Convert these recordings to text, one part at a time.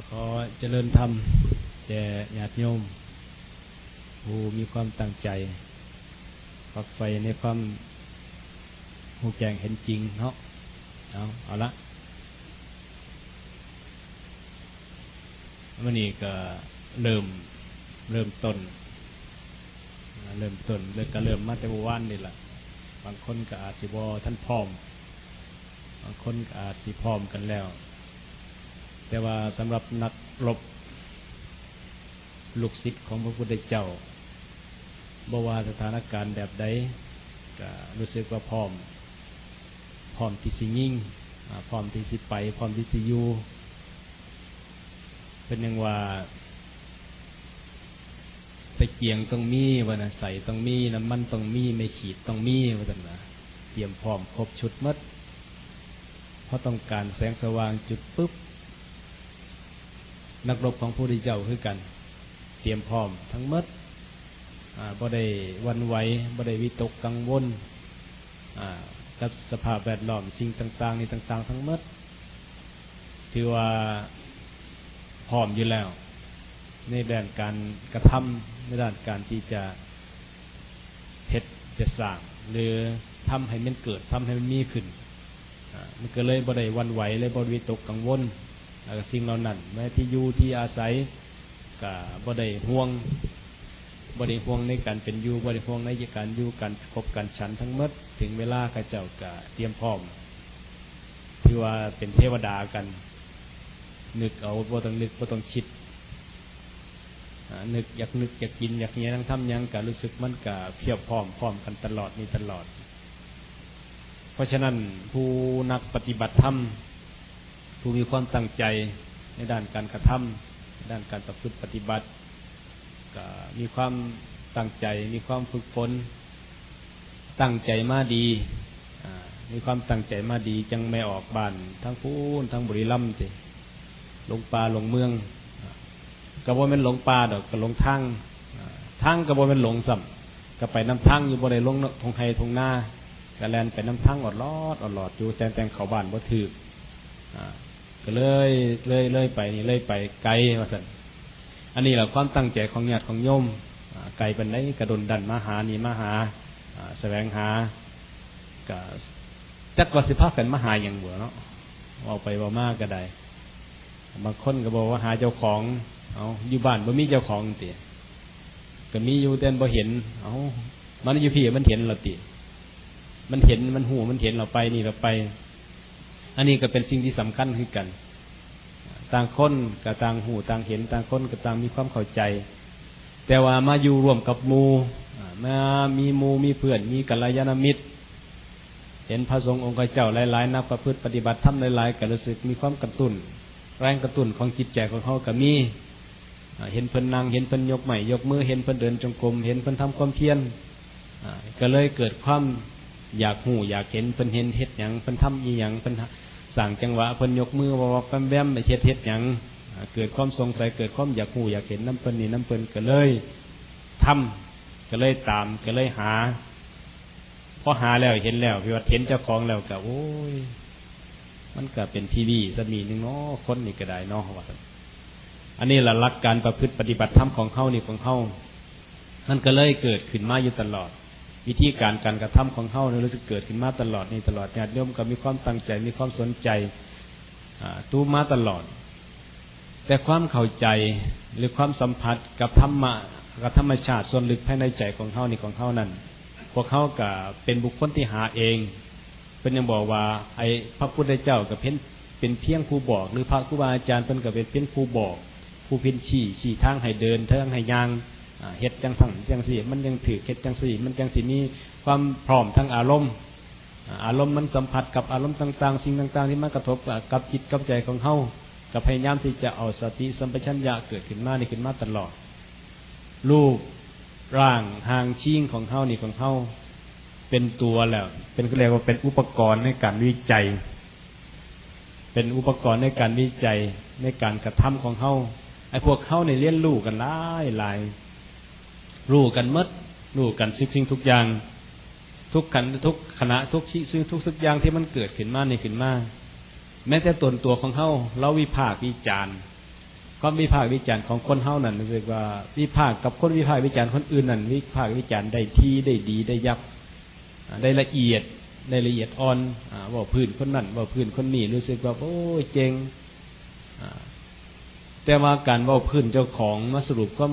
ก็ขอเจริญธรรมแด่ญาติโยมผู้มีความตั้งใจฝักใฝ่ในความหูแจงเห็นจริงเนาะเอาเอาละวันนี้ก็เริ่มเริ่มต้น เริ่มต้นเริ่มก็เริ่มมาแต่วันนี่แหละบางคนก็อาจสิบอท่านพร้อม บางคนก็อาจสิพร้อมกันแล้ว แต่ว่าสำหรับนักรบลูกศิษย์ของพระพุทธเจ้าบว่าสถานการณ์แบบใดก็รู้สึกว่าพร้อม พร้อมที่สิยิ่งพร้อมที่สิไป พร้อมที่สิอยู่เป็นยังว่าตะเกียงต้องมีวันใส่ต้องมีน้ำมันต้องมีไม่ขีดต้องมีวันนั้นเตรียมพร้อมครบชุดมัดเพราะต้องการแสงสว่างจุดปุ๊บ นักรบของผู้ที่เจ้าคือกัน เตรียมพร้อมทั้งมดบ่ได้วันไหวบ่ได้วิตกกังวลกับสภาพแวดล้อมสิ่งต่างๆนี่ต่าง ๆ ทั้งมดถือว่าพร้อมอยู่แล้ว ในด้านการกระทำในด้านการที่จะเฮ็ดจะสร้าง หรือทำให้มันเกิดทำให้มันมีขึ้นมันก็เลยบ่ได้วันไหวเลยบ่วิตกกังวลแล้ว สิ่งเหล่านั้นแม้ที่อยู่ที่อาศัยก็บ่ได้ห่วงบริห่วงในการเป็นอยู่บริห่วงในการอยู่การคบกันฉันทั้งหมด ถึงเวลาข้าเจ้าก็เตรียมพร้อมที่ว่าเป็นเทวดากัน นึกเอาบ่ต้องนึกบ่ต้องคิดนึกอยากนึกอยากกินอยากเนี้ยทั้งทำยังก็รู้สึกมันก็เพียบพร้อมพร้อมกันตลอดนี่ตลอด เพราะฉะนั้นผู้นักปฏิบัติธรรม ผู้มีความตั้งใจในด้านการกระทำด้านการประพฤติปฏิบัติก็มีความตั้งใจ มีความฝึกฝนตั้งใจมาดีมีความตั้งใจมาดี จังไม่ออกบ้านทั้งพูนทั้งบุรีรัมย์สิลงป่าลงเมืองกระบวนเป็นหลงป่าดอกกระลงทางทางกระบวนเป็นหลงสัมก็ไปน้ำทางอยู่บริเวณลงทงไฮทงหน้ากระแลนไปน้ำทางอดลอดอดหลอดอยู่แจงแตงเขาบ้านบ่ถือ ก็เลยเลยเลยไปนี่เลยไปไกลว่าสันอันนี้แหละความตั้งใจของญาติของโยมไกลเป็นได้กระดนดันมาหานี่มาหาแสวงหาก็จักว่าสิภาคกันมาหาอย่างเบัวเนาะเอาไปว่ามากก็ได้บางคนก็บอกว่าหาเจ้าของ เอาอยู่บ้านบ่มีเจ้าของตีก็มีอยู่แต่บ่เห็น เอามันอยู่พี่มันเห็นเราติ มันเห็นมันหูมันเห็นเราไปนี่เราไป อันนี้ก็เป็นสิ่งที่สำคัญคือกัน ต่างคนกับต่างหูต่างเห็น ต่างคนกับต่างมีความเข้าใจ แต่ว่ามาอยู่รวมกับมูมามีมูมีเพื่อนมีกัลยาณมิตร เห็นพระสงฆ์องค์เจ้าหลายๆนักประพฤติปฏิบัติทำหลายๆก็รู้สึกมีความกระตุ้น แรงกระตุ้นของจิตใจของเขากับมีเห็นเพิ่นนั่งเห็นเพิ่นยกใหม่ยกมือเห็นเพิ่นเดินจงกรมเห็นเพิ่นทำความเพียรก็เลยเกิดความอยากหูอยากเห็นเพิ่นเห็นเห็ดอย่างเพิ่นทำอีหยังเพิ่น สั่งจังหวะเพิ่นยกมือว่าแปมแวมไม่เช็ดเฮ็ดหยังเกิดความสงสัยเกิดความอยากหูอยากเห็นน้ำเพิ่นนี่น้ำเพิ่นก็เลยทำก็เลยตามก็เลยหาพอหาแล้วเห็นแล้วพิวัตเห็นเจ้าของแล้วก็โอ้ย มันก็เป็นทีวีสมีนึงเนาะคนนี่ก็ได้เนาะว่าอันนี้ละลักการประพฤติปฏิบัติธรรมของเขานี่ของเขามันก็เลยเกิดขึ้นมาอยู่ตลอด วิธีการการกระทำของเขาเนี่ยรู้สึกเกิดขึ้นมาตลอดนี่ตลอดญาติโยมก็มีความตั้งใจมีความสนใจตู้มาตลอด แต่ความเข้าใจหรือความสัมผัสกับธรรมะกับธรรมชาติส่วนลึกภายในใจของเขานี่ของเขานั้นพวกเขากับเป็นบุคคลที่หาเองเป็นยังบอกว่า ไอ้พระพุทธเจ้ากับเพ้นเป็นเพียงผู้บอก หรือพระครูบาอาจารย์เป็นกับเป็นเพียงผู้บอก ผู้พินชี้ชี้ทางให้เดินทางให้ยาง เฮ็ดจังสั่งจังสีมันยังถือเฮ็ดจังสีมันจังสีนี้ความพร้อมทั้งอารมณ์ อารมณ์มันสัมผัสกับอารมณ์ต่าง ๆ สิ่งต่าง ๆ ที่มันกระทบกับจิตกับใจของเฮากับพยายามที่จะเอาสติสัมปชัญญะเกิดขึ้นมาในขึ้นมาตลอด รูปร่างทางชิงของเฮานี่ของเฮาเป็นตัวแล้ว เป็นก็เรียกว่าเป็นอุปกรณ์ในการวิจัย เป็นอุปกรณ์ในการวิจัยในการกระทำของเฮาไอ้พวกเขาในเลี้ยนลูกกันหลายหลาย รู้กันมดรู้กันสิ่งสิ่งทุกอย่าง ทุกขันทุกขณะทุกชิ้ซึ่งทุกทุกอย่างที่มันเกิดขึ้นมาในขึ้นมาแม้แต่ตนตัวของเขาเราวิภาควิจารณ์ความวิพากษ์วิจารณ์ของคนเฮานั่นรู้สึกว่าวิพากษ์กับคนวิพากษ์วิจารณ์คนอื่นนั่นวิพากษ์วิจารณ์ได้ที่ได้ดีได้ยับได้ละเอียดได้ละเอียดอ่อนว่าพื้นคนนั่นว่าพื้นคนนี้รู้สึกว่าโอ้เจง แต่ว่าการว่าพื้นเจ้าของมาสรุปความ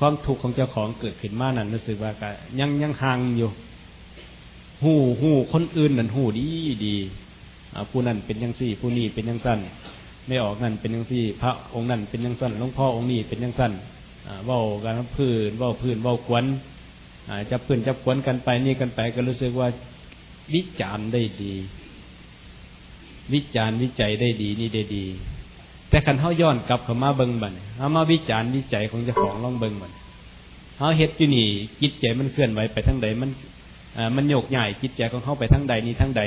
ความถูกของเจ้าของเกิดขึ้นมานั่นรู้สึกว่าก็ยังยังห่างอยู่ หูหูคนอื่นนั่นหูดีดีผู้นั้นเป็นยังสี่ ผู้นี้เป็นยังสั้นไม่ออกนั่นเป็นยังสี่ พระองค์นั่นเป็นยังสั้นหลวงพ่อองค์นี้เป็นยังสั้นเว่ากันพื้นเว่าพื้นเว่าควนจับพื้นจับควนกันไปนี่กันไปก็รู้สึกว่าวิจารณ์ได้ดี วิจารณ์วิจัยได้ดีนี่ได้ดี แต่ขันเขาย้อนกลับเข้ามาเบิ้งบันเอามาวิจารณ์วิจัยของเจ้าของลองเบิ้งบันเขาเฮ็ดอยู่นี่จิตใจมันเคลื่อนไหวไปทั้งใดมันอ่ามันโยกใหญ่จิตใจของเขาไปทั้งใดนี้ทั้งใด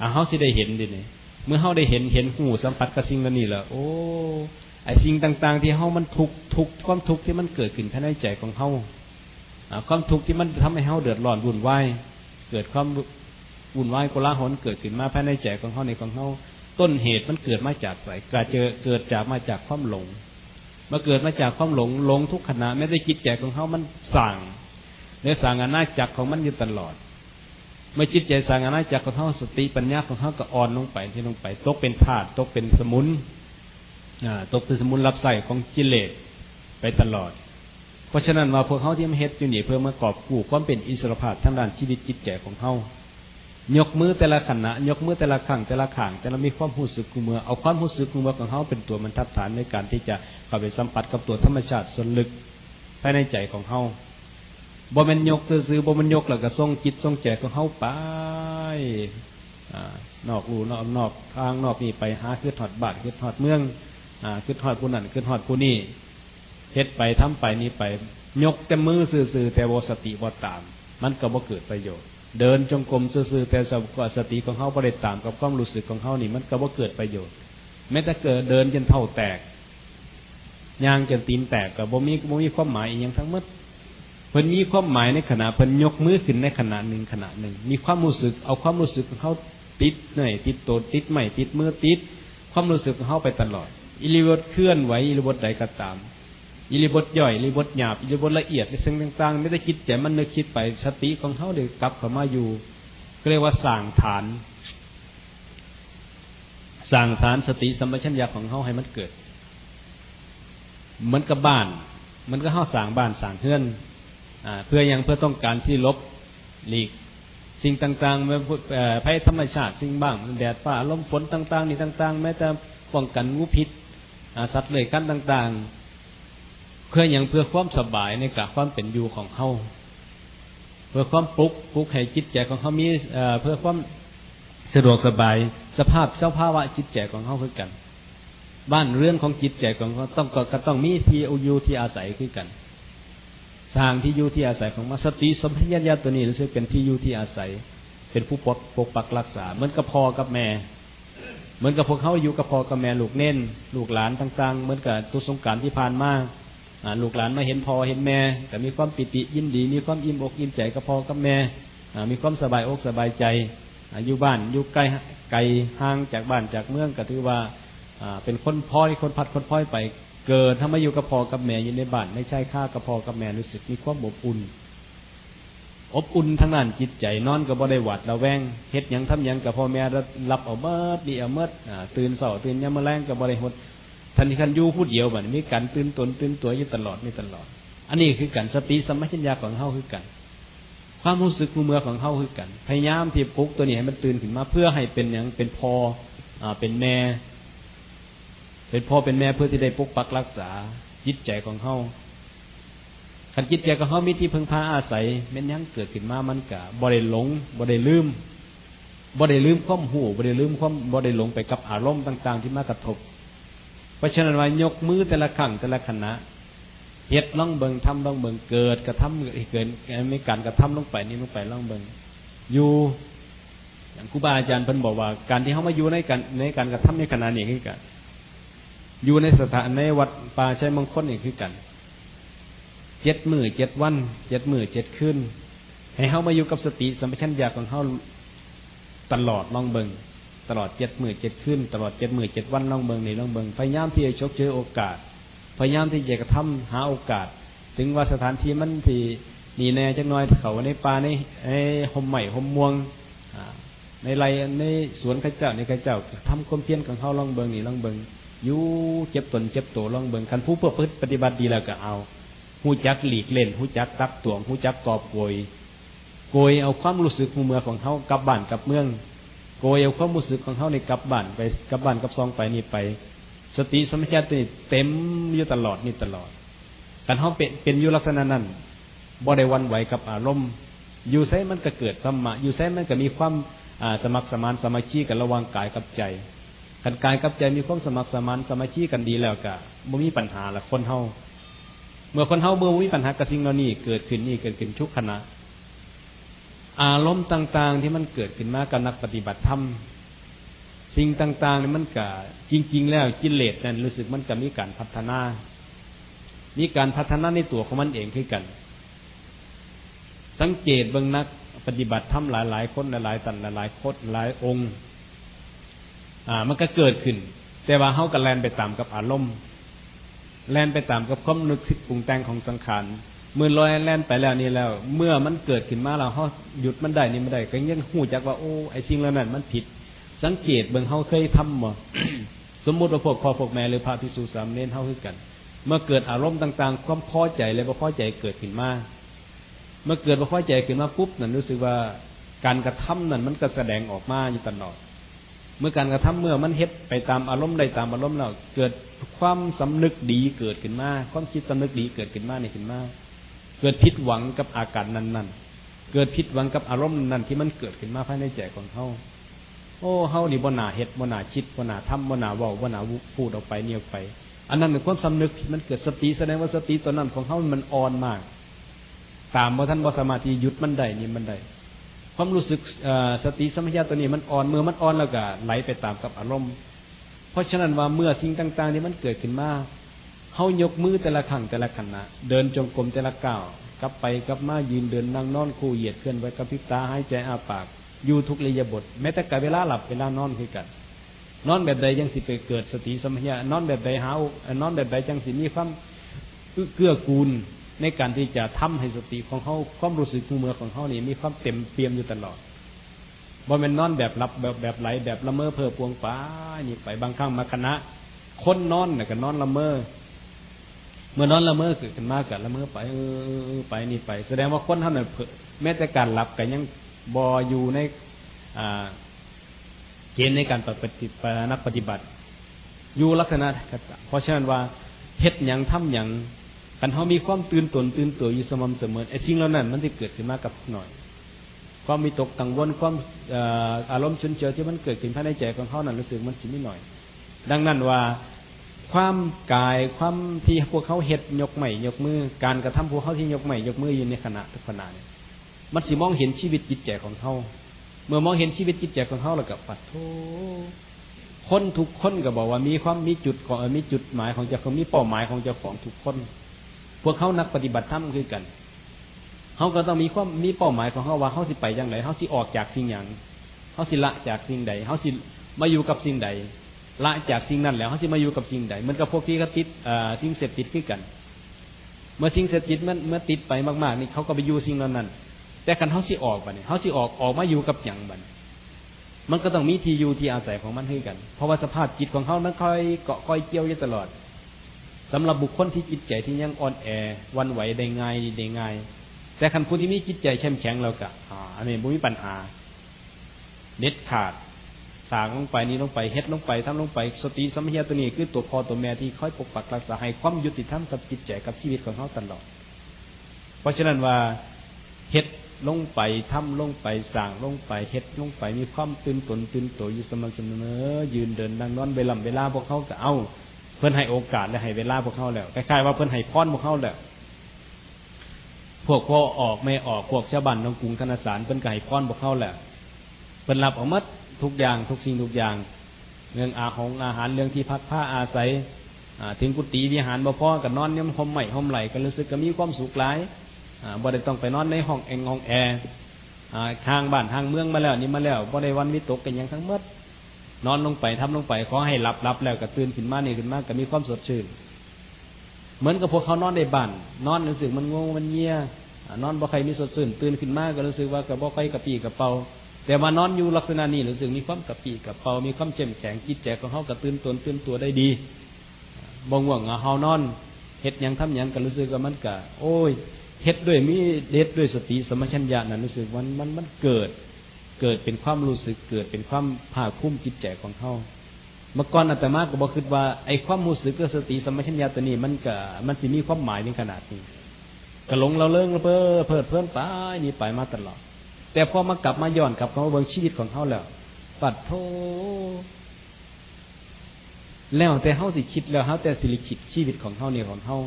อ่าเขาสิได้เห็นดิเนี่ยเมื่อเขาได้เห็นเห็นหูสัมผัสกับสิ่งนั้นนี่แหละโอ้ไอสิ่งต่าง ๆ ที่เขามันทุกทุกความทุกข์ที่มันเกิดขึ้นภายในใจของเขาความทุกข์ที่มันทำให้เขาเดือดร้อนวุ่นวายเกิดความวุ่นวายโกลาหลเกิดขึ้นมาภายในใจของเขาในของเขา ต้นเหตุมันเกิดมาจากไรกาเจอเกิดจากมาจากความหลงมาเกิดมาจากความหลงหลงทุกขณะไม่ได้จิตใจของเขามันสั่งในสั่งอาณาจักรของมันอยู่ตลอด เมื่อจิตใจสั่งอาณาจักรของเขาสติปัญญาของเขาก็อ่อนลงไปที่ลงไป ตกเป็นธาตุตกเป็นสมุนอ่าตกเป็นสมุนรับใส่ของกิเลสไปตลอด เพราะฉะนั้นว่าพวกเขาที่มาเฮ็ดอยู่นี่เพื่อมากอบกู้ความเป็นอิสรภาพทั้งด้านชีวิตจิตใจของเขา ยกมือแต่ละขณะ ยกมือแต่ละครั้งแต่ละข่างแต่ละมีความรู้สึกกูเมื่อเอาความรู้สึกกูเมื่อของเขาเป็นตัวมันทัดฐานในการที่จะเข้าไปสัมผัสกับตัวธรรมชาติส่วนลึกภายในใจของเขาบ่มันยกซื้อบ่มันยกแล้วก็ส่งจิตส่งใจของเขาไปนอกรูนอกนอกทางนอกนี่ไปหาคือถอดบาทคือถอดเมืองอคือถอดผู้นั้นคือถอดผู้นี้เฮ็ดไปทำไปนี่ไป ยกแต่มือซื่อแต่วสติว่ตาม มันก็บ่เกิดประโยชน์ เดินจงกรมซื่อแต่สติของเขาบ่ได้ตามกับความรู้สึกของเขานี่ มันก็บ่เกิดประโยชน์แม้แต่เกิดเดินจนเท่าแตกยางจนตีนแตกก็บ่มีบ่มีความหมายอีกอย่างทั้งหมดเพิ่นมีความหมายในขณะเพิ่นยกมือขึ้นในขณะหนึ่งขณะหนึ่ง มีความรู้สึก เอาความรู้สึกของเขาติดหน่อยติดโตติดใหม่ติดมือติด ความรู้สึกของเขาไปตลอดอิริบทเคลื่อนไหวอิริบทใดก็ตาม อิริบทย่อยอิริบทหยาบอิริบทละเอียดในสิ่งต่างๆ ไม่ได้คิดใจมันนึกคิดไปสติของเขาเดี๋ยวกลับเข้ามาอยู่เรียกว่าสั่งฐานสั่งฐานสติสัมปชัญญะของเขาให้มันเกิดเหมือนกับบ้าน มันก็เข้าสั่งบ้านสั่งเพื่อนเพื่อยังเพื่อต้องการที่ลบหลีกสิ่งต่างๆไม่ภัยธรรมชาติสิ่งบ้างแดดฟ้าลมฝนต่าง ๆ นี่ต่าง ๆ แม้แต่ป้องกันงูพิษสัตว์เลื้อยคลานต่าง ๆ เพื่ออย่างเพื่อความสบายในกับความเป็นอยู่ของเขาเพื่อความปลุกปลุกให้จิตใจของเขามีเพื่อความสะดวกสบาย สภาพเจ้าภาวะจิตใจของเขาคือกัน บ้านเรื่องของจิตใจของเขาต้องก็ต้องมีที่อยู่ที่อาศัยคือกันสร้างที่อยู่ที่อาศัยของมาสติสมัญญาตัวนี้รู้สึกเป็นที่อยู่ที่อาศัย เป็นผู้ปกปกปักรักษา เหมือนกับพ่อกับแม่ เหมือนกับพวกเขาอยู่กับพ่อกับแม่ลูกเน้นลูกหลานต่าง ๆ เหมือนกับตุสงการที่ผ่านมา ลูกหลานมาเห็นพ่อเห็นแม่แต่มีความปิติยินดี มีความอิ่มอกอิ่มใจกับพ่อกับแม่มีความสบายอกสบายใจอยู่บ้านอยู่ไกลไกลห่างจากบ้านจากเมืองก็ถือว่าเป็นคนพ่อยคนพัดคนพ่อยไปเกิดถ้ามาอยู่กับพ่อกับแม่อยู่ในบ้าน ไม่ใช่ข้ากับพ่อกับแม่รู้สึกมีความอบอุ่น อบอุ่นทั้งนั้นจิตใจนอนก็บ่ได้หวัดระแวงเฮ็ดยังทำยังกับพ่อแม่รับเอาเมื่อดีเอาเมื่อตื่นเสาตื่นยามมอแรงก็บ่ได้หด ท่านที่คันยู่พูดเดียวแบบมีการตื่นตนตื่นตัวอยู่ตลอดนี่ตลอด อันนี้คือกันสติสมัชัญญาของเฮาคือกัน ความรู้สึกมือเมือของเฮาคือกัน พยายามที่ปลุกตัวนี้ให้มันตื่นขึ้นมาเพื่อให้เป็นอย่างเป็นพออ่าเป็นแม่ เป็นพ่อเป็นแม่เพื่อที่ได้ปกปักรักษาจิตใจของเฮาขันจิตใจของเฮามีที่พึ่งพาอาศัยเม็นยังเกิดขึ้นมามันกะบ่ได้หลงบ่ได้ลืมบ่ได้ลืมความหูบ่ได้ลืมความบ่ได้หลงไปกับอารมณ์ต่าง ๆ ที่มากระทบ เพราะฉะนั้นว่ายกมือแต่ละครั้งแต่ละขณะเฮ็ดล่องเบิงทำล่องเบิงเกิดกระทำเกิดไม่การกระทำลงไปนี่ลงไปล่องเบิงอยู่อย่างครูบาอาจารย์เพิ่นบอกว่า การที่เขามาอยู่ในการในการกระทำในขณะนี้คือกันอยู่ในสถานในวัดป่าชัยมงคลนี่คือกันเจ็ดมือเจ็ดวันเจ็ดมือเจ็ดคืนให้เขามาอยู่กับสติสัมปชัญญะของเขาตลอดล่องเบิง ตลอดเจ็ดมือเจ็ดขึ้น ตลอดเจ็ดมือเจ็ดวันลองเบิงนี่องเบิงพยายามที่จะชกเจอโอกาส พยายามที่จะกระทำหาโอกาส ถึงว่าสถานที่มันที่นีแน่จังน้อยเขาในป่าในในหมใหม่หมม่วงในไรในสวนข้าเจ้าในข้าเจ้าทำความเพียรของเขาลองเบิงนี่ลองเบิงยู่เจ็บตนเจ็บตัวลองเบิงคันผู้เพื่อปฏิบัติดีแล้วก็เอาหูจักหลีกเล่นหูจักตักตวงหูจักกอบโกยโกยเอาความรู้สึกหูเมือของเขากลับบ้านกับเมือง โกยเอาความรู้สึกของเขาในกลับบ้านไปกลับบ้านกับซองไปนี่ไป สติสมัชญาติเต็มอยู่ตลอดนี่ตลอดการเขาเป็นเป็นอยู่ลักษณะนั้นบ่ได้วันไหวกับอารมณ์อยู่ไซมันก็เกิดธรรมะอยู่ไซมันก็มีความสมัครสมานสมาชีกันระว่างกายกับใจกันกายกับใจมีความสมัครสมานสมาชีกันดีแล้วกะบ่มีปัญหาละคนเฮาเมื่อคนเฮาเมื่อมีปัญหากับสิ่งเหล่านี้เกิดขึ้นนี่เกิดขึ้นทุกขณะ อารมณ์ต่าง ๆ ที่มันเกิดขึ้นมากับนักปฏิบัติธรรมสิ่งต่างๆนี่มันก็จริง ๆ แล้วกิเลสนั่นรู้สึกมันก็มีการพัฒนา มีการพัฒนาในตัวของมันเองขึ้นกัน สังเกตเบื้องนักปฏิบัติธรรมหลายๆคนหลายๆตันหลายๆคนหลายองค์ อ่า มันก็เกิดขึ้น แต่ว่าเฮากับแลนไปตามกับอารมณ์แลนไปตามกับความนึกคิดปรุงแต่งของสังขาร มื่อลอยแลนไปแล้วนี่แล้ว เมื่อมันเกิดขึ้นมาเราเฮาหยุดมันได้นี่ไม่ได้ ก็ยังหูจักว่าโอ้ไอ้สิ่งเหล่านั้นมันผิด สังเกตเบิ่งเฮาเคยทำบ่สมมุติว่าพวกพ่อพวกแม่หรือพระภิกษุสามเณรเฮาคือกัน เมื่อเกิดอารมณ์ต่างๆ ความพอใจและบ่พอใจเกิดขึ้นมา เมื่อเกิดบ่พอใจขึ้นมาปุ๊บนั่นรู้สึกว่าการกระทำนั่นมันก็แสดงออกมาอยู่ตลอด เมื่อการกระทำเมื่อมันเฮ็ดไปตามอารมณ์ใดตามอารมณ์แล้วเกิดความสำนึกดีเกิดขึ้นมาความคิดสำนึกดีเกิดขึ้นมาในขึ้นมา เกิดผิดหวังกับอาการนั้น ๆ เกิดผิดหวังกับอารมณ์นั้นที่มันเกิดขึ้นมาภายในใจของเขาโอ้เฮานี่บ่นาเฮ็ดบ่นาคิดบ่นาทำบ่นาว้าบ่นาพูดออกไปเนี่ยไป อันนั้นเป็นความสำนึกมันเกิดสติแสดงว่าสติตัวนั้นของเขามันอ่อนมาก ตามบ่ท่านบ่สมารถที่หยุดมันได้นี่มันได้ความรู้สึกสติสมัญญาตัวนี้มันอ่อนเมื่อมันอ่อนแล้วก็ไหลไปตามกับอารมณ์ เพราะฉะนั้นว่าเมื่อสิ่งต่าง ๆ ที่มันเกิดขึ้นมา เขายกมือแต่ละครั้งแต่ละขณะเดินจงกรมแต่ละก้าวกลับไปกลับมายืนเดินนั่งนอนคู่เหยียดเคลื่อนไหวกระพริบตาหายใจอาปากอยู่ทุกระยะบท แม้แต่การเวลาหลับเวลานอนคือกันนอนแบบใดยังสิไปเกิดสติสมัญญานอนแบบใดหานอนแบบใดจังสิมีความเกื้อกูลในการที่จะทำให้สติของเขาความรู้สึกมือของเขานี่มีความเต็มเปี่ยมอยู่ตลอดบ่เป็นนอนแบบหลับแบบแบบไหลแบบละเมอเพ้อพวงป้านี่ไปบางครั้งมาคณะ คนนอนน่ะก็นอนละเมอ เมื่อนอนละเมอเกิดขึ้นมากกับละเมอไปเออไปนี่ไป แสดงว่าคนท่านนี่ยแม้แต่การหลับก็ยังบออยู่ในเกณฑ์ในการปฏิบัตินักปฏิบัติอยู่ลักษณะเพราะฉะนั้นว่าเฮ็ดอย่างทำอย่างกันเขามีความตื่นตนตื่นตัวอยู่สม่ำเสมอไอ้สิ่งเหล่านั้น มันจะเกิดขึ้นมากับหน่อย ความมีตกกังวลความอารมณ์ชุนเฉียวที่มันเกิดขึ้นภายในใจของเขานั้นรู้สึกมันสินิดหน่อย ดังนั้นว่า ความกายความที่พวกเขาเห็ดยกใหม่ยกมือ การกระทำพวกเขาที่ยกใหม่ยกมืออยู่ในขณะทุกขณะเนี่ยมันสิมองเห็นชีวิตจิตใจของเขาเมื่อมองเห็นชีวิตจิตใจของเขาแล้วก็ปัดโทคนทุกคนก็บอกว่ามีความมีจุดของมีจุดหมายของเจ้าของมีเป้าหมายของเจ้าของทุกคน พวกเขานักปฏิบัติธรรมคือกันเขาก็ต้องมีความมีเป้าหมายของเขาว่าเขาสิไปอย่างไรเขาสิออกจากสิ่งอย่างเขาสิละจากสิ่งใดเขาสิมาอยู่กับสิ่งใด ละจากสิ่งนั้นแล้วเขาจะมาอยู่กับสิ่งใดมันกับพวกที่เขาติดสิ่งเสพติดขึ้นกัน เมื่อสิ่งเสพติดมันเมื่อติดไปมากๆนี่เขาก็ไปอยู่สิ่งนั้นนั้นแต่คันเขาสิออกไปเนี่ยเขาสิออกออกมาอยู่กับอย่างบันมันก็ต้องมีที่อยู่ที่อาศัยของมันให้กัน เพราะว่าสภาพจิตของเขามันค่อยเกาะค่อยเกี่ยวอยู่ตลอดสำหรับบุคคลที่จิตใจที่ยังอ่อนแอวันไหวได้ง่ายได้ง่ายแต่คันผู้ที่มีจิตใจเข้มแข็งเราก็อ่าอันนี้บุมีปัญหาเด็ดขาด สางลงไปนี้ลงไปเฮ็ดลงไปทำลงไป สติสมัญญาตัวนี้คือตัวพ่อตัวแม่ที่คอยปกปักรักษาให้ความยุติธรรมกับจิตใจกับชีวิตของเขาตลอด เพราะฉะนั้นว่าเฮ็ดลงไปทำลงไปสางลงไปเฮ็ดลงไปมีความตื่นตนตื่นตัวอยู่สม่ำเสมอยืนเดินนั่งนอนเวลาเวลาพวกเขาก็เอาเพื่อนให้โอกาสและให้เวลาพวกเขาแล้วคล้ายๆว่าเพื่อนให้พรพวกเขาแล้วพวกพ่อออกไม่ออกพวกชาวบ้านน้องกรุงธนสารเพิ่นก็ให้พรพวกเขาแล้วเพิ่นรับออกมัด ทุกอย่าง ทุกสิ่งทุกอย่าง เรื่องอาของอาหารเรื่องที่พักผ้าอาศัยถึงกุฏิวิหารบ่พอกับนอนเนี่ยมันหอมใหม่หอมไหลก็รู้สึกก็มีความสุขหลายบ่ได้ต้องไปนอนในห้องเองห้องแอร์ทางบ้านทางเมืองมาแล้วนี่มาแล้วบ่ได้วันวิตกกันย่างทั้งหมดนอนลงไปทำลงไปขอให้หลับหลับแล้วก็ตื่นขึ้นมาเนี่ขึ้นมาก็มีความสดชื่น เหมือนกับพวกเขานอนในบ้านนอนรู้สึกมันงงมันเงียนอนบ่ใครมีสดชื่นตื่นขึ้นมาก็รู้สึกว่ากับบ่ใครกระปีกระเป๋า แต่มานอนอยู่ลักษณะนี้รู้สึกมีความกระปีกระเป๋ามีความเข้มแข็งจิตใจของเขากระตื่นตนตื่นตัวได้ดีบ่ง่วงเฮานอนเฮ็ดยังทำยังก็รู้สึกว่ามันกะโอ้ยเฮ็ดด้วยมีเด็ดด้วยสติสมัชัญญะนั่นรู้สึกมันมันมันเกิด เกิดเป็นความรู้สึกเกิดเป็นความภาคภูมิจิตใจของเขาเมื่อก่อนอาตมาก็บอกคิดว่าไอ้ความรู้สึกกับสติสมัชัญญะตัวนี้มันก็มันสิมีความหมายในขนาดนี้ก็หลงเราเลิงเพ้อเพิดเพลินไปนี่ไปมาตลอด แต่พอมากลับมาย้อนกลับมาเบิ่งชีวิตของเขาแล้วปัดโทแล้วแต่เฮาสิคิดแล้วเฮาแต่สิริคิดชีวิตของเฮานี่ของเฮา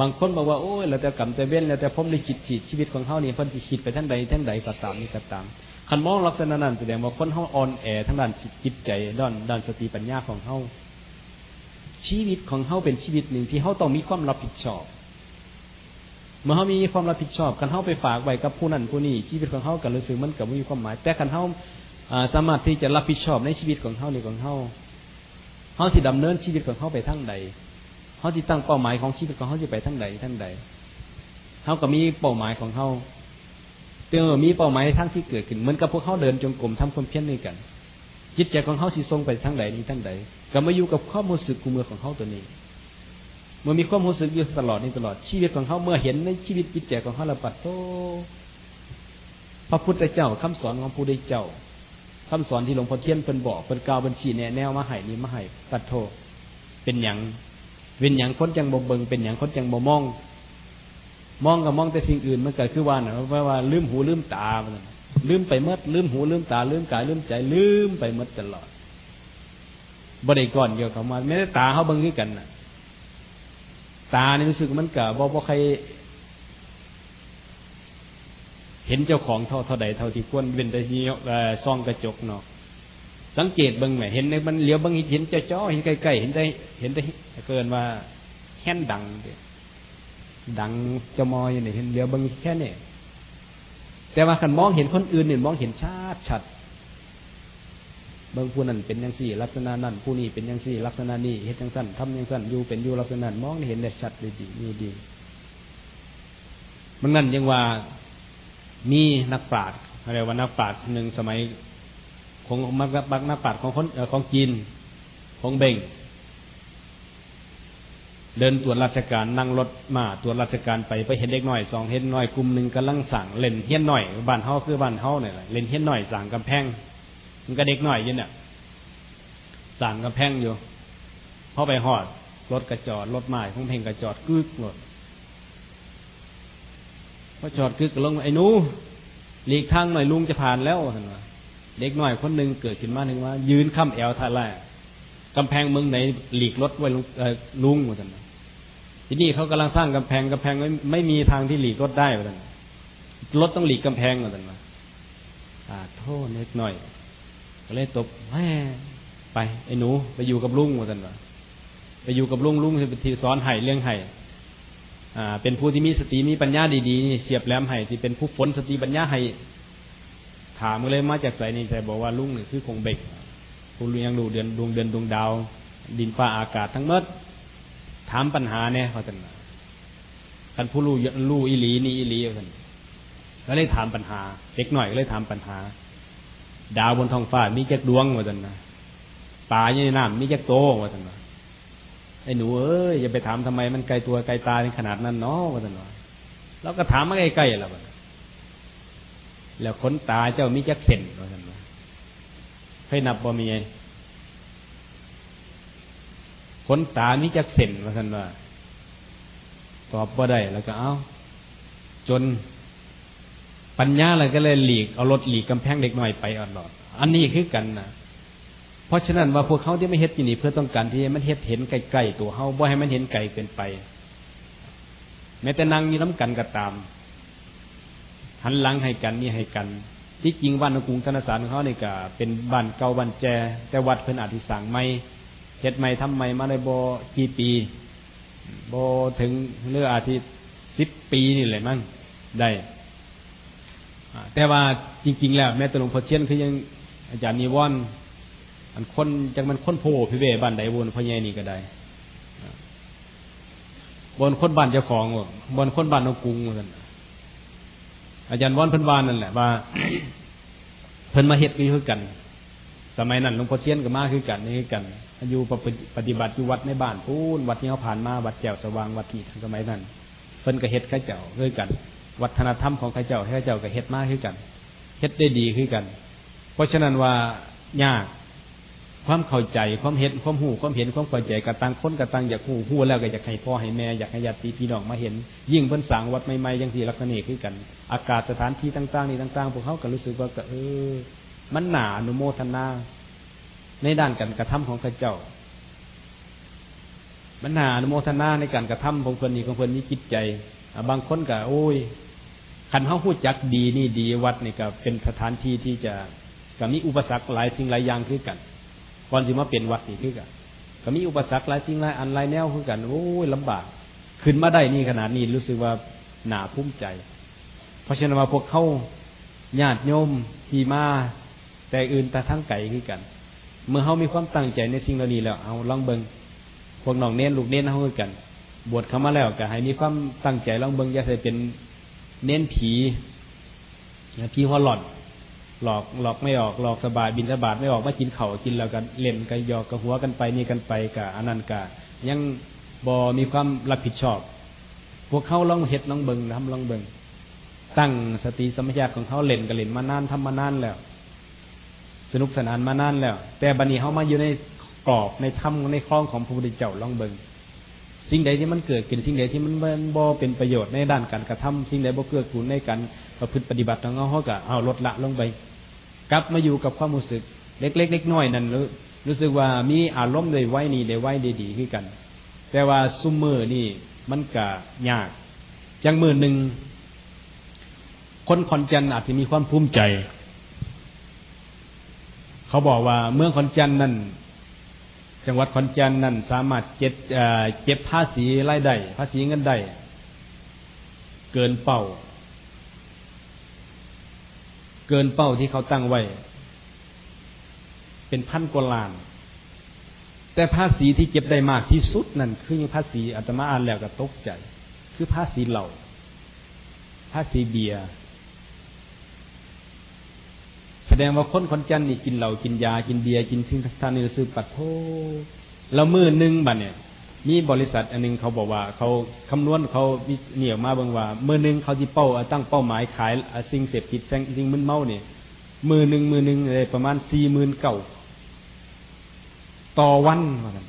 บางคนบอกว่าโอ้ยแล้วแต่กรรมแต่เว้นแล้วแต่ผมลิขิตชีชีวิตของเฮานี่เพิ่นสิคิดไปทั้งใดทั้งใดก็ตามนี่ก็ตามคันมองลักษณะนั้นแสดงว่าคนเฮาอ่อนแอทั้งด้านจิตใจด้านด้านสติปัญญาของเฮาชีวิตของเฮาเป็นชีวิตหนึ่งที่เฮาต้องมีความรับผิดชอบ เมื่อเฮามีความรับผิดชอบคันเฮาไปฝากไว้กับผู้นั้นผู้นี้ชีวิตของเฮาก็รู้สึกมันก็มีความหมาย แต่คันเฮาสามารถที่จะรับผิดชอบในชีวิตของเฮาในของเฮาเขาที่ดำเนินชีวิตของเขาไปทั้งใดเขาที่ตั้งเป้าหมายของชีวิตของเขาจะไปทั้งใดทั้งใดเขาก็มีเป้าหมายของเขาเตือมีเป้าหมายทั้งที่เกิดขึ้นเหมือนกับพวกเขาเดินจงกรมทำความเพียรด้วยกัน จิตใจของเขาสิทรงไปทั้งใดนี้ทั้งใดก็มาอยู่กับข้อมูลสึกกูมือของเขาตัวนี้ มื่อมีความรู้สึกอยู่ตลอดนี่ตลอดชีวิตของเขาเมื่อเห็นในชีวิตจิตใจของเขาละปัดโตพระพุทธเจ้าคำสอนของพระพุทธเจ้าคำสอนที่หลวงพ่อเทียนเป็นบอกเป็นกาวบัญชีแนแนวมาให้นี้มาให้ตัดโทเป็นอย่างเป็นอย่างคนจังบ่เบิงเป็นอย่างคนจังบ่มอง มองกับมองแต่สิ่งอื่นมันเกิดขึ้นว่านาะว่าว่าลืมหูลืมตาลืมไปเมื่อลืมหูลืมตาลืมกายลืมใจ ลืมไปเมื่อตลอดบ่ได้ก่อนเกี่ยวกับมาไม่ได้ตาเขาเบิ่งคือกันน่ะ ตานี่รู้สึกมันกับบ่บ่ใครเห็นเจ้าของเท่าเท่าใดเท่าที่ควรเป็นแต่ที่ซองกระจกเนาะสังเกตเบิ่งไหมเห็นในมันเหลียวบางเห็นเจ้าจ้อเห็นใกล้ๆเห็นได้เห็นได้เกินว่าแค่นดังดังจะมอยเนี่ยเห็นเหลียวบางแค่เนี่ยแต่ว่าขันมองเห็นคนอื่นเนี่ยมองเห็นชัดชัด บางผู้นั้นเป็นยังสี่ ลักษณะนั้นผู้นี้เป็นยังสี่ ลักษณะนี้เห็นยังสั้นทำยังสั้นอยู่เป็นอยู่ลักษณะมองเห็นได้ชัดเลยดีนี่ดีมันนั่นยังว่ามีนักปราชญ์อะไรว่านักปราชญ์หนึ่งสมัยของมักบักนักปราชญ์ของคนของจีนของเบงเดินตรวจราชการนั่งรถมาตรวจราชการไปไปเห็นเด็กหน่อยสองเห็นหน่อยกลุ่มหนึ่งกำลังสั่งเล่นเฮี้ยนหน่อยบ้านเฮาคือบ้านเฮาเนี่ยเล่นเฮี้ยนหน่อยสั่งกำแพง มันก็เด็กหน่อยยันเนี่ยสั่งกำแพงอยู่พอไปหอดรถกระจอดรถไม้ของเพลงกระจอดกึกรถพอจอดคึกลงไอ้นูหลีกทางหน่อยลุงจะผ่านแล้วเห็นไหมเด็กหน่อยคนหนึ่งเกิดขึ้นมาหนึ่งว่า ยืนข้ามแอลท่าแรกกำแพงเมืองไหนหลีกรถไว้ลุงเหมือนกันทีนี้เขากำลังสร้างกำแพงกำแพงไม่ไม่มีทางที่หลีกรถได้เหมือนรถต้องหลีกกำแพงเหมือนกันมาอ่าโทษเล็กหน่อย ก็เลยตบแม่ไปไอ้หนู ไปอยู่กับลุงเหมือนกันวะไปอยู่กับลุงลุงเป็นทีสอนไห้เรื่องไห้เป็นผู้ที่มีสติมีปัญญาดีๆนี่เสียบแหลมให้ที่เป็นผู้ฝนสติปัญญาให้ถามเลยมาจากใส่นี่แต่บอกว่าลุงนี่คือคงเบกผู้ยังดูเดือนดวงเดือนดวงดาว ดินฟ้าอากาศทั้งหมดถามปัญหาเนี่ยเขาจะคันผู้รู้รู้อิหลีนี่อิหลีกันก็เลยถามปัญหาเล็กหน่อยก็เลยถามปัญหา ดาวบนท้องฟ้ามีแค่ดวงว่าจันนะป่าในน้ำมีแค่โตว่าจันนะไอ้หนูเอ้ยอย่าไปถามทำไมมันไกลตัวไกลตาในขนาดนั้นเนาะว่าสันว่าเราก็ถามมาใกล้ๆแล้วแล้วขนตาเจ้ามีจักเส้นว่าสันว่าให้นับบ่มีไงขนตามีจักเส้นว่าสันว่าตอบบ่าได้แล้วก็เอาจน ปัญญาอะไรก็เลยหลีกเอารถหลีกกำแพงเด็กหน่อยไปอดหลอด อันนี้คือกันนะเพราะฉะนั้นว่าพวกเขาที่ไม่เฮ็ดอยู่นี่เพื่อต้องการที่มันเฮ็ดเห็นไกลๆตัวเขาบ่ให้มันเห็นไกลเกินไป แม้แต่นางมีน้ำกันก็ตาม หันหลังให้กันนี่ให้กัน ที่จริงวันกรุงธนสารของเขาเนี่ยก็เป็นบ้านเก่าบ้านแจ แต่วัดเพิ่นอาทิสั่งไม่เฮ็ดไม่ทำไม่มาในโบกี่ปีโบถึงเรืออาทิตย์สิบปีนี่แหละมั้งได้ แต่ว่าจริง ๆ แล้ว แม้แต่หลวงพ่อเชียนคือยังอาจารย์นิวรณ์อันคนจังมันคนโพพิเวบ้านใดวนพ่อใหญานี่ก็ได้บนคนบ้านเจ้าของบนคนบ้านนกุงเหมือนกันอาจารย์วอนเพิ่นวานนั่นแหละว่าเพิ่นมาเฮ็ดนี่คือกัน สมัยนั้นหลวงพ่อเทียนก็มาคือกันนี่คือกันอยู่ปฏิบัติอยู่วัดในบ้านพูนวัดที่เขาผ่านมาวัดแก้วสว่างวัดที่ทันสมัยนั้นเพิ่นก็เฮ็ดข้าเจ้าคือกัน วัฒนธรรมของข้าเจ้าข้าเจ้าก็เฮ็ดมาคือกันเฮ็ดได้ดีคือกัน เพราะฉะนั้นว่ายากความเข้าใจความเห็นความหูความเห็นความเข้าใจกระตังคนกระตังอยากหูหูแล้วก็อยากให้พ่อให้แม่อยากให้ญาติพี่น้องมาเห็น ยิ่งเพิ่นสางวัดใหม่ๆยังที่ลักษณะคือกัน อากาศสถานที่ต่าง ๆ นี่ต่างๆพวกเขาก็รู้สึกว่าเออ มันหนาอนุโมทนา ในด้านการกระทำของข้าเจ้า มันหนาอนุโมทนาในการกระทำของคนนี้ของคนนี้จิตใจบางคนก็โอ้ย ขันเขาพูดจักดีนี่ดีวัดนี่ก็เป็นสถานที่ที่จะก็มีอุปสรรคหลายสิ่งหลายอย่างคือกันก่อนที่มาเป็นวัดนี่คือกันก็มีอุปสรรคหลายสิ่งหลายอันหลายแนวคือกันโอ้ยลำบาก ขึ้นมาได้นี่ขนาดนี้รู้สึกว่าหนาภูมิใจ เพราะฉะนั้นว่าพวกเขาญาติโยมที่มาแต่อื่นแต่ทั้งไก่คือกัน เมื่อเขามีความตั้งใจในสิ่งเหล่านี้แล้วเอาลองเบิงพวกน้องเน้นลูกเน้นเขาคือกัน บวชเข้ามาแล้วก็ให้มีความตั้งใจลองเบิงอย่าใส่เป็น เน้นผีผีหัวหล่อน หลอกหลอกไม่ออกหลอกสบายบินสบาดไม่ออกมากินเข่ากินแล้วกันเล่นกันยอกกันหัวกันไปนี่กันไปกับอนันต์กายังบอมีความรับผิดชอบ พวกเขาลองเห็ดลองเบิงทำลองเบิงตั้งสติสมัยาของเขาเล่นกันเล่นมานานทำมานานแล้ว สนุกสนานมานานแล้ว แต่บันนี้เขามาอยู่ในกรอบในถ้ำในคลองของพระพุทธเจ้าลองเบิง สิ่งใดที่มันเกิดขึ้นสิ่งใดที่มันบ่เป็นประโยชน์ในด้านการกระทำสิ่งใดบ่เกื้อกูลในการประพฤติปฏิบัติของเขาเขาก็เอาลดละลงไป กลับมาอยู่กับความรู้สึก เล็กๆเล็กน้อยนั่นรู้สึกว่ามีอารมณ์ได้ไว้นี่ได้ไว้ด้ดีขึ้นกัน แต่ว่าซุมมือนี่มันก็ยากจังมือหนึ่งคนคอนจันอาจจะมีความภูมิใจ เขาบอกว่าเมืองคอนจันนั่น จังหวัดขอนแก่นนั่นสามารถเจ็บเจ็บภาษีรายได้ภาษีเงินได้เกินเป้า เกินเป้าที่เขาตั้งไว้ เป็นพันกว่าล้าน แต่ภาษีที่เก็บได้มากที่สุดนั่นคือภาษีอาตมาอ่านแล้วก็ตกใจ คือภาษีเหล่า ภาษีเบียร์ ดงว่าคนคนจันนี่กินเหล้ากินยากินเบียร์กินสิ่งต่างๆนี่ซื้อปัดโทแล้วมือหนึ่งบัดเนี่ยมีบริษัทอันนึงเขาบอกว่า เขาคำนวณเขาเหนี่ยวมาบางว่ามือหนึ่งเขาที่เป้าตั้งเป้าหมายขายสิ่งเสพติดสิ่งมึนเมาเนี่ยมือหนึ่งมือหนึ่งเลยประมาณสี่หมื่นเก่าต่อวันว่ากัน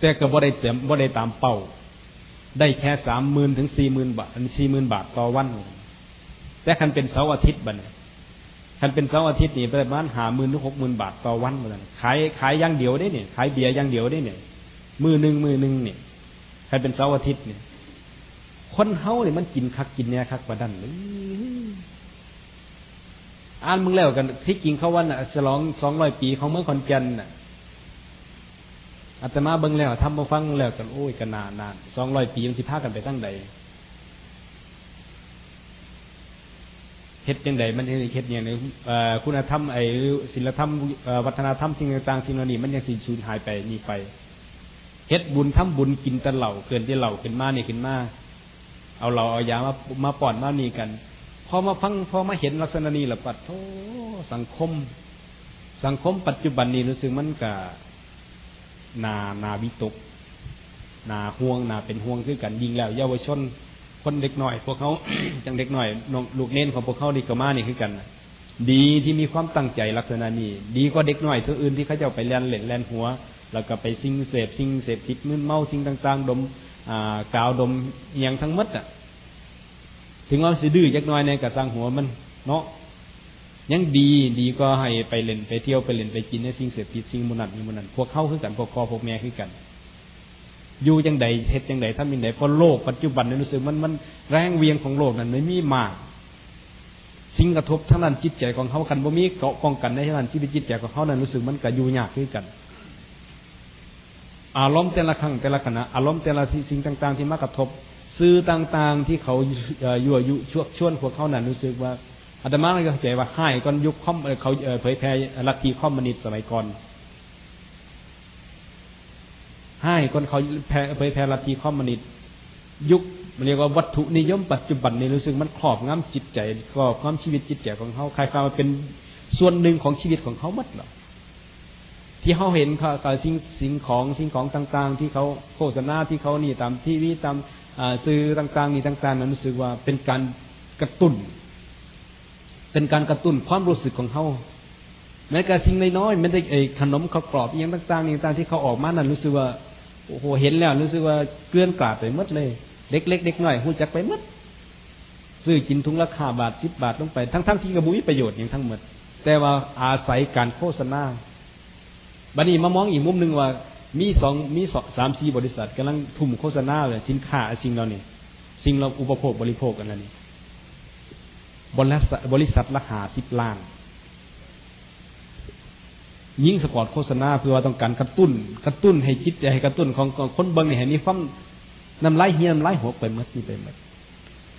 แต่ก็บ่ได้เต็มบ่ได้ตามเป้า ได้แค่สามหมื่นถึงสี่หมื่นบาทสี่หมื่นบาทต่อวัน แต่คันเป็นเสาร์อาทิตย์บัดเนี่ย คันเป็นเสาร์อาทิตย์นี่ประมาณหาหมื่นถึงหกหมื่นบาทต่อวันเหมือนกันขายขายย่างเดียวได้เนี่ยขายเบียร์ย่างเดียวได้เนี่ยมือหนึ่งมือหนึ่งเนี่ยใครเป็นเสาร์อาทิตย์เนี่ยคนเฮาเนี่ยมันกินคักกินเนี่ยคักประดันอ่านมึงแล้วกันที่กินเขาวันอะฉลองสองร้อยปีของเมืองขอนแก่นน่ะอาตมาเบิ่งแล้วทำมาฟังแล้วกันโอ้ยกันนานนานสองร้อยปีมันสิพากันไปตั้งใด เฮ็ดยังไงมันเฮ็ดอย่างไรคุณธรรมไอ้ศิลธรรมวัฒนธรรมสิ่งต่างๆสิ่งเหล่านี้มันยังสิสูญหายไปนี่ไปเฮ็ดบุญทำบุญกินตะเหล่าเกินที่เหล่าขึ้นมานี่ขึ้นมาเอาเราเอายามามาป่อนมานี่กันพอมาฟังพอมาเห็นลักษณะนี้ล้วปัดโทสังคม สังคมปัจจุบันนี้รู้สึกมันกะนานาวิตกนาห่วงนาเป็นห่วงคือกันยิงแล้ว เยาวชน คนเด็กหน่อย พวกเขาจังเด็กหน่อยลูกเน้นของพวกเขาดีกมานี่คือกัน ดีที่มีความตั้งใจลักษณะนี้ ดีกว่าเด็กหน่อยตัวอื่นที่เขาจะไปเล่นเล่นแลนหัว แล้วก็ไปซิงเสพซิงเสพติดมึนเมาสิ่งต่าง ๆ ดมกาวดมย่างทั้งมัดอะ ถึงว่าสิดื้อจักหน่อยในกระสังหัวมัน เนาะยังดีดีก็ให้ไปเล่นไปเที่ยวไปเล่นไปกินในสิ่งเสพติดสิ่งมุนันมีมุนันพวกเขาคือกันพวกคอพวกแม่คือกัน อยู่ยังใดเฮ็ดยังใดถ้ามีไหนเพราะโลกปัจจุบันเนี่ยรู้สึกมันมันแรงเวียงของโลกนั้นไม่มีมาก สิ่งกระทบทั้งนั้นจิตใจของเขาคันบ่มีเกาะป้องกันในทั้งนั้นชีวิตจิตใจของเขานั้นรู้สึกมันก็อยู่ยากขึ้นกัน อารมณ์แต่ละครั้งแต่ละขณะอารมณ์แต่ละสิ่งต่าง ๆ ที่มากระทบซื้อต่าง ๆ ที่เขาอยู่อยู่ช่วชวนพวกเขานั้นรู้สึกว่าอาตมาก็เข้าใจว่าให้ก่อนยุคคอมเขาเผยแพร่ลัทธิคอมมิวนิสต์สมัยก่อน ให้ก่อนเขาแพร่เผยแพร่ลัทธิคอมมิวนิสต์ยุคเรียกว่าวัตถุนิยมปัจจุบันนี่รู้สึกมันครอบงำจิตใจครอบงำชีวิตจิตใจของเขาใครๆมาเป็นส่วนหนึ่งของชีวิตของเขาหมดหรอที่เขาเห็นเขาสิ่งสิ่งของสิ่งของต่าง ๆ ที่เขาโฆษณาที่เขานี่ตามทีวีตามสื่อต่าง ๆ นี่ต่าง ๆ นั้นรู้สึกว่าเป็นการกระตุ้น เป็นการกระตุ้นความรู้สึกของเขาแม้กระสิ่งน้อยๆไม่ได้ไอ้ขนมข้าวกรอบอย่างต่างๆนี่ต่างที่เขาออกมานั้นรู้สึกว่า โอ้โหเห็นแล้วรู้สึกว่าเกลื่อนกลาดไปหมดเลย เด็กเล็กเด็กน้อยหูจักไปหมดซื้อกินทุงราคาบาทสิบบาทลงไปทั้งๆที่กระบุยประโยชน์อย่างทั้งหมด แต่ว่าอาศัยการโฆษณาบัดนี้มามองอีกมุมหนึ่งว่า มีสองมีสองสามสี่บริษัทกำลังทุ่มโฆษณาเลยสินค้าสิ่งเราเนี่ยสิ่งเราอุปโภคบริโภคกันแล้วนี่บริษัทบริษัทราคาสิบล้าน ยิ่งสปอร์ตโฆษณาเพื่อว่าต้องการกระตุ้น กระตุ้นให้จิตใจให้กระตุ้นของคนเบิ้งเนี่ยมีความน้ำลายเฮียน้ำลายหัวไปมดนี่ไปหมด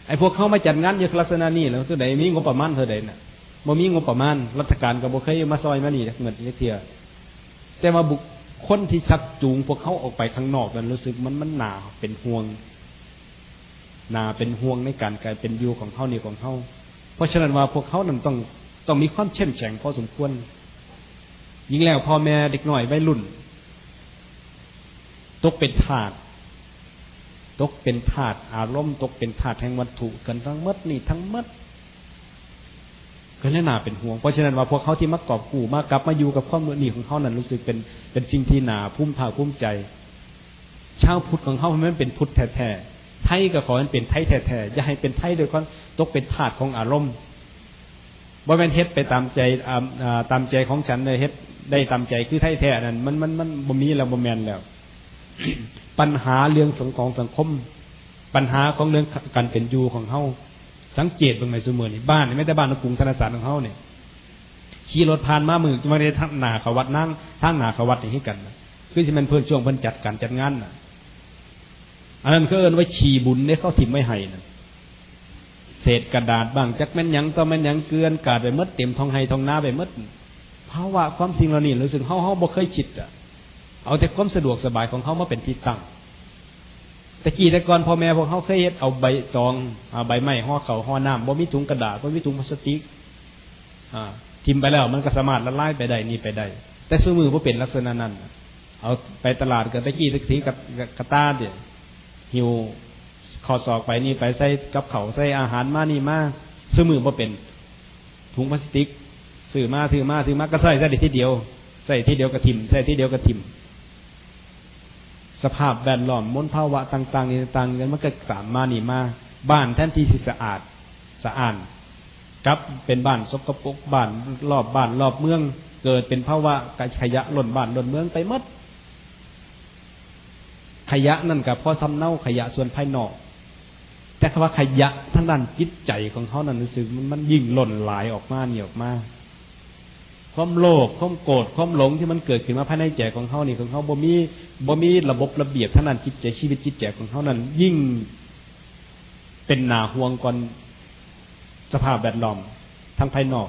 ไอ้พวกเขามาจัดงานเยอะลักษณะนี้แล้วตัวใดมีงบประมาณเท่าใดน่ะบ่มีงบประมาณรัฐการก็บ่เคยมาซอยมานี่เงินเทียแต่มาบุคคลที่ชักจูงพวกเขาออกไปข้างนอกกันรู้สึกมันมันหนาเป็นห่วงหนาเป็นห่วงในการกลายเป็นยูของเขานี่ของเขาเพราะฉะนั้นว่าพวกเขานั้นต้องต้องมีความเข้มแข็งพอสมควร ยิ่งแล้วพ่อแม่เด็กหน่อยวัยรุ่น ตกเป็นทาสตกเป็นธาตุอารมณ์ตกเป็นธาตุแห่งวัตถุกันทั้งมดนี่ทั้งมดก็แน่นาเป็นห่วง เพราะฉะนั้นว่าพวกเขาที่มากอบกูมากลับมาอยู่กับข้อมือนี่ของเขานั้นรู้สึกเป็นเป็นสิ่งที่หนาพุ่มภาพุ่มใจ ชาวพุทธของเขาไม่เป็นพุทธแท้ๆไทยก็ขอให้เป็นไทยแท้ๆอย่าให้เป็นไทยโดยความตกเป็นธาตุของอารมณ์ว่าเป็นเฮ็ดไปตามใจตามใจของฉันเลยเฮ็ด ได้ตามใจคือไทยแท้นั่นมันมันมันบ่มีแล้วบ่แมนแล้ว ปัญหาเรื่องสงของสังคม ปัญหาของเรื่องการเป็นอยู่ของเฮาสังเกตเป็นไงสมอนี่บ้านไม่แต่บ้านกรุงธนสารของเฮาเนี่ยขี่รถผ่านมามือมาในทั้งหนาเขาวัดนั่งทั้งหนาเขาวัดนี่ให้กันคือที่มันเพื่อนช่วงเพิ่นจัดการจัดงานน่ะ อันนั้นก็เอินว่าฉี่บุญเนี่ยเขาถิ่มไม่ให้น่ะเศษกระดาษบ้างจักแม่นยังก็แม่นยังเกลือนกาดไปมดเต็มทองไห้ทองนาไปมด ภาวะความสิ่งเหล่านี้รู้สึกเฮาเฮาบ่เคยคิดอะเอาแต่ความสะดวกสบายของเขามาเป็นที่ตั้งแต่กี่แต่ก่อนพ่อแม่พวกเขาเคยเฮ็ดเอาใบตองเอาใบไม้ห่อเขาห่อน้ำบ่มีถุงกระดาษบ่มีถุงพลาสติกอ่าทิมไปแล้ว มันก็สามารถละลายไปได้นี่ไปได้ แต่สมือบ่เป็นลักษณะนั้นเอาไปตลาดกันตะกี้ตะกี้กับกระตาเดี๋ยหิวขอสอกไปนี่ไปใส่กับเขาใส่อาหารมานี่มาสมือบ่เป็นถุงพลาสติก ซื้อมาถือมาถือมาก็ใส่ได้ทีเดียว ใส่ทีเดียวกระทิมใส่ทีเดียวกระทิมสภาพแวดล้อมมลภาวะต่างๆนี่ต่างกันมันก็สามมานี่มา บ้านแทนที่สะอาดสะอาดกับเป็นบ้านสกปรกบ้านรอบบ้านรอบเมือง เกิดเป็นภาวะขยะหล่นบ้านหล่นเมืองไปมดขยะนั่นกับพอทำเน่าขยะส่วนภายนอก แต่คำว่าขยะทั้งด้านจิตใจของเขานั้นรู้สึกมันยิ่งหล่นหลายออกมาเหนียออกมา ความโลภความโกรธความหลงที่มันเกิดขึ้นมาภายในใจของเขานี่ของเขาบ่มีบ่มีระบบระเบียบท่านั้นจิตใจชีวิตจิตใจของเขานั้น ยิ่งเป็นหนาห่วงก่อนสภาพแวดล้อมทางภายนอก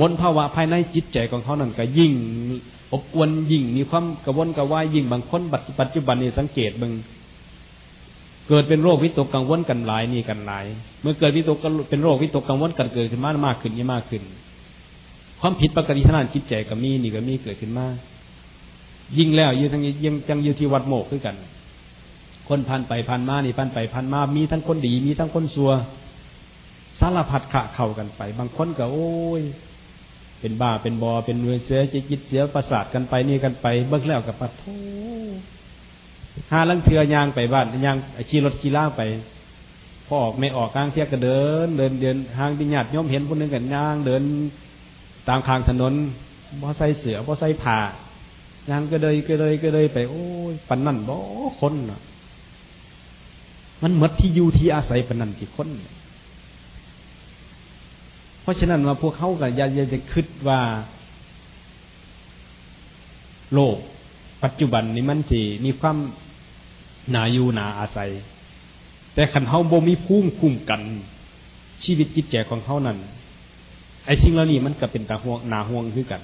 มนภาวะภายในจิตใจของเขานั้นก็ยิ่งอบอวนยิ่งมีความกระวนกระวายยิ่งบางคนปัจจุบันนี้สังเกตบึงเกิดเป็นโรควิตกกังวลกันหลายนี่กันหลาย เมื่อเกิดวิตกเป็นโรควิตกกังวลกันเกิดขึ้นมากมากขึ้นยิ่งมากขึ้น ความผิดปกติทางด้านจิตใจก็มีนี่ก็มีเกิดขึ้นมายิ่งแล้วยู่ทั้งยังยังอยู่ที่วัดโมกด้วยกัน คนพันไปพันมานี่พันไปพันมา มีทั้งคนดี มีทั้งคนซัวสารพัดขะเข่ากันไป บางคนก็โอ้ย เป็นบ้าเป็นบอเป็นเวเสียจิตจิตเสียประสาทกันไปนี่กันไปเบิ้งแล้วกับปัดโทหาลังเทือยางไปบ้านยางขี่รถขี่ล่าไปพอออกไม่ออกกลางเที่ยก็เดิน เดินเดินทางดิญาติย่อมเห็นคนหนึ่งกันยางเดิน ตามทางถนนบ่ใส่เสือบ่ใส่ผ้ายางก็เลยก็เลยก็เลยไป โอ้ยปันนั่นบ่คนมันหมดที่อยู่ที่อาศัยปันนั่นที่คนเพราะฉะนั้นว่าพวกเขาก็อย่าอยาจะคิดว่า โลก ปัจจุบันนี้มันสิมีความหนาอยู่หนาอาศัย แต่ขันเขาบ่มีภูมิคุ้มกัน ชีวิตจิตใจของเขานั้น ไอ้สิ่งเหล่านี้มันก็เป็นตาห่วงนาห่วงคือกัน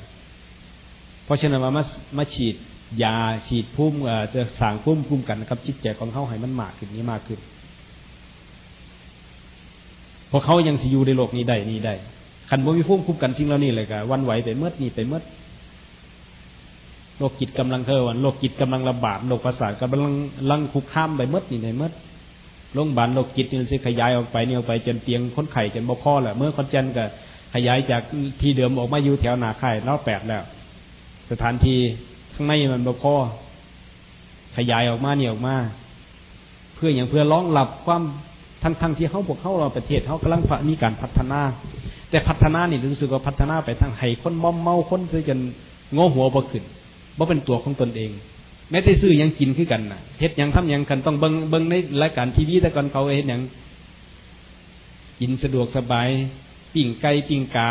เพราะฉะนั้นว่ามามาฉีดยาฉีดพุ่มจะสางพุ่มพุ่มกันนะครับจิตใจของเขาให้มันมากขึ้นนี้มากขึ้นเพราะเขายังสิอยู่ในโลกนี้ได้นี่ได้ขันบ่มีพุ่มคุ้มกันสิ่งเหล่านี้เลยกะวันไหวไปเมื่อนี่ไปเมื่อโรคจิตกำลังเทวันโรคจิตกำลังระบาดโรคประสาทกำลังลังคุกข้ามไปเมื่อนี่ในเมื่อโรงพยาบาลโรคจิตนี่มันจะขยายออกไปเนี่ยไปจนเตียงคนไข้จนบ่พอแหละเมื่อคอนเจนก็ ขยายจากที่เดิมออกมาอยู่แถวหนาไข่เล่าแปดแล้ว สถานที่ข้างในมันบ่พอขยายออกมาเนี่ยออกมา เพื่ออย่างเพื่อร้องหลับความทั้งทั้งที่เขาพวกเขาเราประเทศเขากำลังมีการพัฒนา แต่พัฒนานี่รู้สึกว่าพัฒนาไปทางให้คนมอมเมาคนซื้อจนงอหัวบ่ขึ้นบ่เป็นตัวของตนเอง แม้แต่ซื้อยังกินคือกันนะเฮ็ดยังทำยังกันต้องเบิ้งเบิ้งในรายการทีวีแต่ก่อนเขาเฮ็ดยังกินสะดวกสบาย ปิ่งไก่ปิ่งกา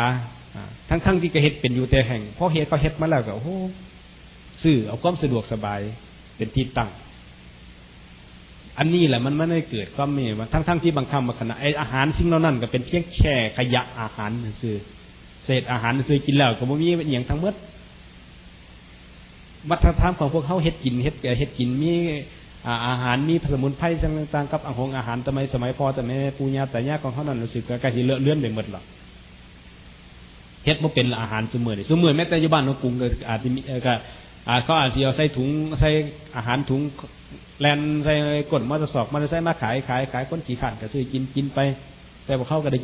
ทั้งทั้งที่ก็เฮ็ดเป็นอยู่แต่แห่งเพราะเฮ็ดเขาเฮ็ดมาแล้วก็โอ้โหซื้อเอาความสะดวกสบายเป็นที่ตั้ง อันนี้แหละมันไม่ได้เกิดก็มีมาทั้งทั้งที่บางคำบางขณะไออาหารสิ่งเหล่านั้นก็เป็นเพียงแค่ขยะอาหารซื้อเศษอาหารซื้อกินแล้วก็บ่มีเป็นอย่างทั้งหมดวัฒนธรรมของพวกเขาเฮ็ดกินเฮ็ดเฮ็ดกินมี อาหารมีสมุนไพรต่างๆกับอาหงอาหารสมัยสมัยพอแต่แม่ปูญาแต่ย่าของเขานั้นรู้สึกก็ใกล้ที่เลื่อนไปหมดหรอกเฮ็ดว่าเป็นอาหารสมือนี่สมือแม้แต่ยุบ้านของกรุงก็อาจจะมีก็อาจเขาอาจจะเอาใส่ถุงใส่อาหารถุงแลนใส่กดมอเตอร์สอกมอเตอร์ไซค์มาขายขายขายคนขี่ขันก็ซื้อกินกินไป แต่พวกเขาก็ได้